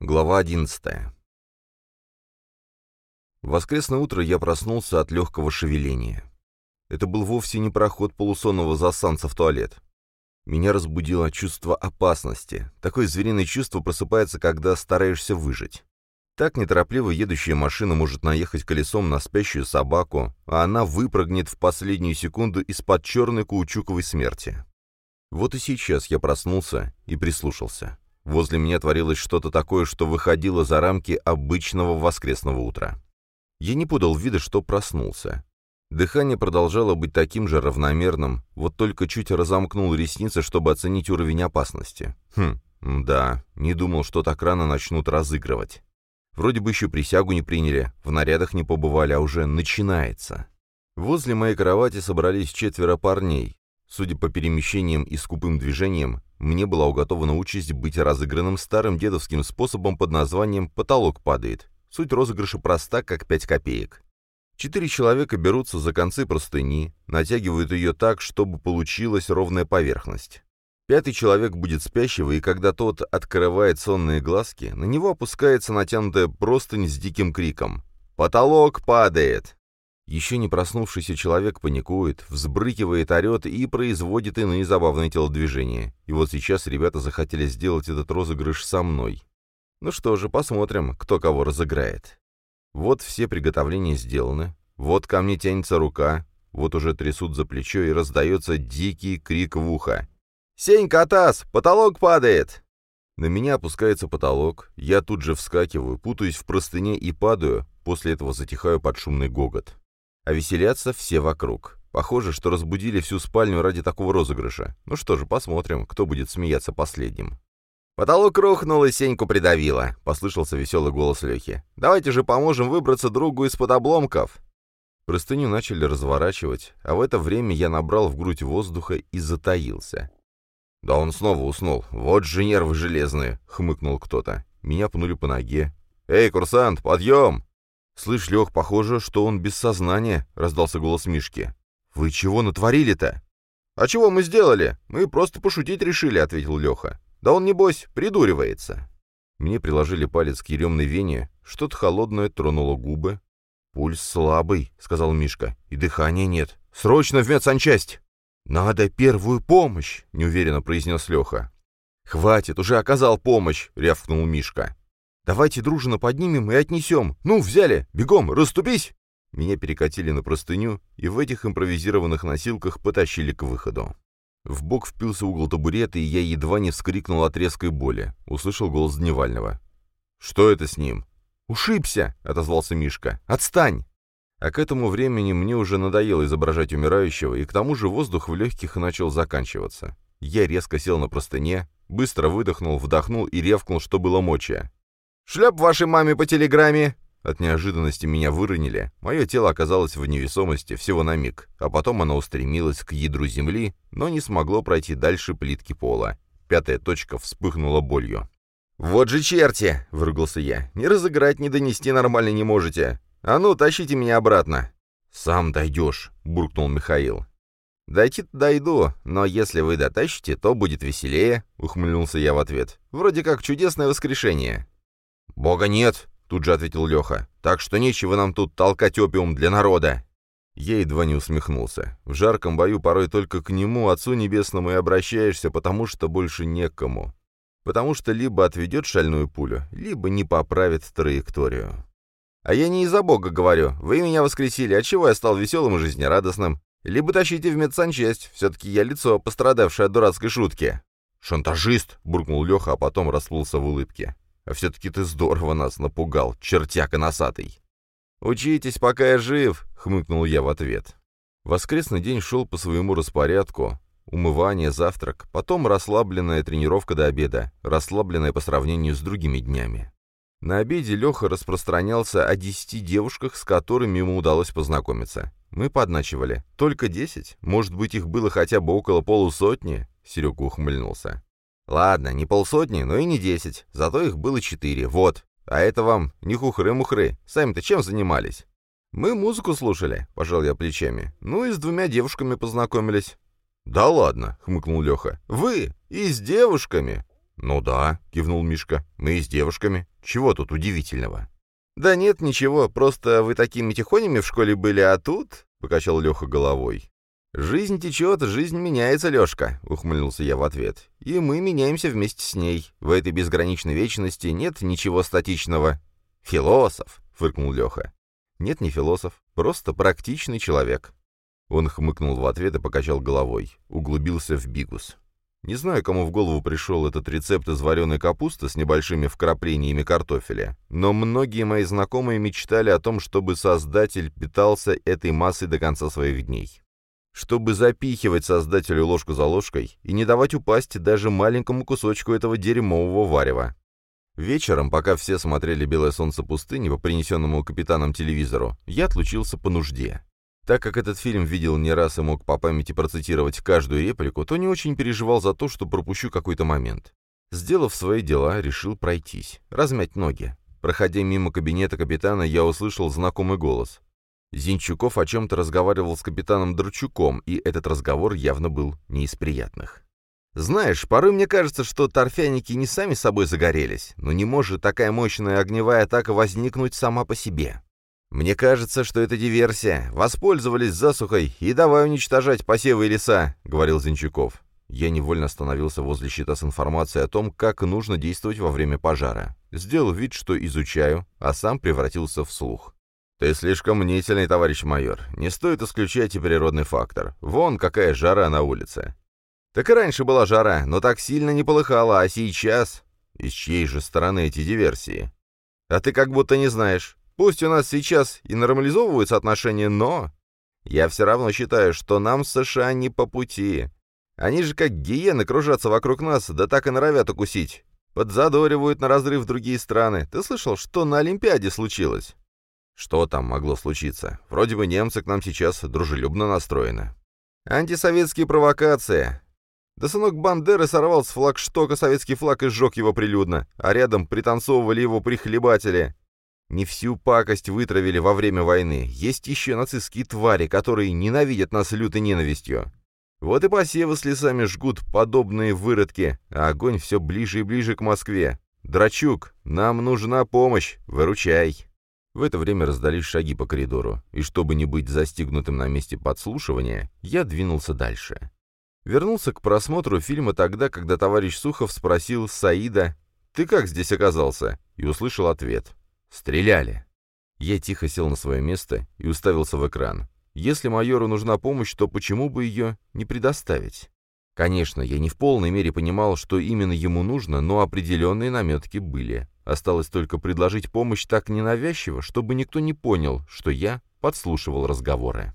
Глава 11. В воскресное утро я проснулся от легкого шевеления. Это был вовсе не проход полусонного засанца в туалет. Меня разбудило чувство опасности. Такое звериное чувство просыпается, когда стараешься выжить. Так неторопливо едущая машина может наехать колесом на спящую собаку, а она выпрыгнет в последнюю секунду из-под черной каучуковой смерти. Вот и сейчас я проснулся и прислушался. Возле меня творилось что-то такое, что выходило за рамки обычного воскресного утра. Я не подал вида, что проснулся. Дыхание продолжало быть таким же равномерным, вот только чуть разомкнул ресницы, чтобы оценить уровень опасности. Хм, да, не думал, что так рано начнут разыгрывать. Вроде бы еще присягу не приняли, в нарядах не побывали, а уже начинается. Возле моей кровати собрались четверо парней. Судя по перемещениям и скупым движениям, мне была уготована участь быть разыгранным старым дедовским способом под названием «потолок падает». Суть розыгрыша проста, как пять копеек. Четыре человека берутся за концы простыни, натягивают ее так, чтобы получилась ровная поверхность. Пятый человек будет спящего, и когда тот открывает сонные глазки, на него опускается натянутая простынь с диким криком «Потолок падает!». Еще не проснувшийся человек паникует, взбрыкивает, орет и производит иные забавные телодвижения. И вот сейчас ребята захотели сделать этот розыгрыш со мной. Ну что же, посмотрим, кто кого разыграет. Вот все приготовления сделаны. Вот ко мне тянется рука. Вот уже трясут за плечо и раздается дикий крик в ухо. «Сенька, Атас, потолок падает!» На меня опускается потолок, я тут же вскакиваю, путаюсь в простыне и падаю, после этого затихаю под шумный гогот. А веселятся все вокруг. Похоже, что разбудили всю спальню ради такого розыгрыша. Ну что же, посмотрим, кто будет смеяться последним. «Потолок рухнул и Сеньку придавило», — послышался веселый голос Лехи. «Давайте же поможем выбраться другу из-под обломков». Простыню начали разворачивать, а в это время я набрал в грудь воздуха и затаился. «Да он снова уснул. Вот же нервы железные», — хмыкнул кто-то. Меня пнули по ноге. «Эй, курсант, подъем!» «Слышь, Лех, похоже, что он без сознания», — раздался голос Мишки. «Вы чего натворили-то?» «А чего мы сделали? Мы просто пошутить решили», — ответил Леха. «Да он, небось, придуривается». Мне приложили палец к еремной вене, что-то холодное тронуло губы. «Пульс слабый», — сказал Мишка, — «и дыхания нет. Срочно в медсанчасть!» «Надо первую помощь», — неуверенно произнес Леха. «Хватит, уже оказал помощь», — рявкнул Мишка. Давайте дружно поднимем и отнесем. Ну, взяли! Бегом! Расступись!» Меня перекатили на простыню и в этих импровизированных носилках потащили к выходу. В бок впился угол табурета, и я едва не вскрикнул от резкой боли. Услышал голос Дневального. «Что это с ним?» «Ушибся!» — отозвался Мишка. «Отстань!» А к этому времени мне уже надоело изображать умирающего, и к тому же воздух в легких начал заканчиваться. Я резко сел на простыне, быстро выдохнул, вдохнул и ревкнул, что было моча. «Шлеп вашей маме по телеграмме!» От неожиданности меня выронили. Мое тело оказалось в невесомости всего на миг, а потом оно устремилось к ядру земли, но не смогло пройти дальше плитки пола. Пятая точка вспыхнула болью. «Вот же черти!» — выругался я. «Не разыграть, не донести нормально не можете. А ну, тащите меня обратно!» «Сам дойдешь!» — буркнул Михаил. «Дойти-то дойду, но если вы дотащите, то будет веселее», — ухмыльнулся я в ответ. «Вроде как чудесное воскрешение». «Бога нет», — тут же ответил Леха. «Так что нечего нам тут толкать опиум для народа». Я едва не усмехнулся. В жарком бою порой только к нему, Отцу Небесному, и обращаешься, потому что больше некому. Потому что либо отведет шальную пулю, либо не поправит траекторию. А я не из-за Бога говорю. Вы меня воскресили, отчего я стал веселым и жизнерадостным. Либо тащите в медсанчесть, все-таки я лицо, пострадавшее от дурацкой шутки. «Шантажист!» — буркнул Леха, а потом расплылся в улыбке. А все-таки ты здорово нас напугал, чертяка носатый. «Учитесь, пока я жив», — хмыкнул я в ответ. Воскресный день шел по своему распорядку. Умывание, завтрак, потом расслабленная тренировка до обеда, расслабленная по сравнению с другими днями. На обеде Леха распространялся о десяти девушках, с которыми ему удалось познакомиться. Мы подначивали. Только десять? Может быть, их было хотя бы около полусотни? Серега ухмыльнулся. Ладно, не полсотни, но и не десять. Зато их было четыре. Вот. А это вам не хухры-мухры. Сами-то чем занимались? Мы музыку слушали, пожал я плечами. Ну и с двумя девушками познакомились. Да ладно, хмыкнул Леха. Вы? И с девушками? «Ну да», — кивнул Мишка, — «мы и с девушками. Чего тут удивительного?» «Да нет, ничего, просто вы такими тихонями в школе были, а тут...» — покачал Леха головой. «Жизнь течет, жизнь меняется, Лешка», — ухмыльнулся я в ответ. «И мы меняемся вместе с ней. В этой безграничной вечности нет ничего статичного». «Философ», — фыркнул Леха. «Нет, не философ, просто практичный человек». Он хмыкнул в ответ и покачал головой. Углубился в бигус. Не знаю, кому в голову пришел этот рецепт из вареной капусты с небольшими вкраплениями картофеля, но многие мои знакомые мечтали о том, чтобы создатель питался этой массой до конца своих дней. Чтобы запихивать создателю ложку за ложкой и не давать упасть даже маленькому кусочку этого дерьмового варева. Вечером, пока все смотрели «Белое солнце пустыни» по принесенному капитаном телевизору, я отлучился по нужде. Так как этот фильм видел не раз и мог по памяти процитировать каждую реплику, то не очень переживал за то, что пропущу какой-то момент. Сделав свои дела, решил пройтись, размять ноги. Проходя мимо кабинета капитана, я услышал знакомый голос. Зинчуков о чем-то разговаривал с капитаном Драчуком, и этот разговор явно был не из приятных. «Знаешь, порой мне кажется, что торфяники не сами собой загорелись, но не может такая мощная огневая атака возникнуть сама по себе. «Мне кажется, что это диверсия. Воспользовались засухой и давай уничтожать посевы и леса», — говорил Зинчуков. Я невольно остановился возле щита с информацией о том, как нужно действовать во время пожара. Сделал вид, что изучаю, а сам превратился в слух. «Ты слишком мнительный, товарищ майор. Не стоит исключать и природный фактор. Вон какая жара на улице». «Так и раньше была жара, но так сильно не полыхала, а сейчас...» «Из чьей же стороны эти диверсии?» «А ты как будто не знаешь. Пусть у нас сейчас и нормализовываются отношения, но... Я все равно считаю, что нам США не по пути. Они же как гиены кружатся вокруг нас, да так и норовят укусить. Подзадоривают на разрыв другие страны. Ты слышал, что на Олимпиаде случилось? Что там могло случиться? Вроде бы немцы к нам сейчас дружелюбно настроены. Антисоветские провокации. Да сынок Бандеры сорвал с флагштока советский флаг и сжег его прилюдно, а рядом пританцовывали его прихлебатели. Не всю пакость вытравили во время войны. Есть еще нацистские твари, которые ненавидят нас лютой ненавистью. Вот и посевы с лесами жгут подобные выродки, а огонь все ближе и ближе к Москве. Драчук, нам нужна помощь, выручай. В это время раздались шаги по коридору, и чтобы не быть застигнутым на месте подслушивания, я двинулся дальше. Вернулся к просмотру фильма тогда, когда товарищ Сухов спросил Саида «Ты как здесь оказался?» и услышал ответ Стреляли. Я тихо сел на свое место и уставился в экран. Если майору нужна помощь, то почему бы ее не предоставить? Конечно, я не в полной мере понимал, что именно ему нужно, но определенные наметки были. Осталось только предложить помощь так ненавязчиво, чтобы никто не понял, что я подслушивал разговоры.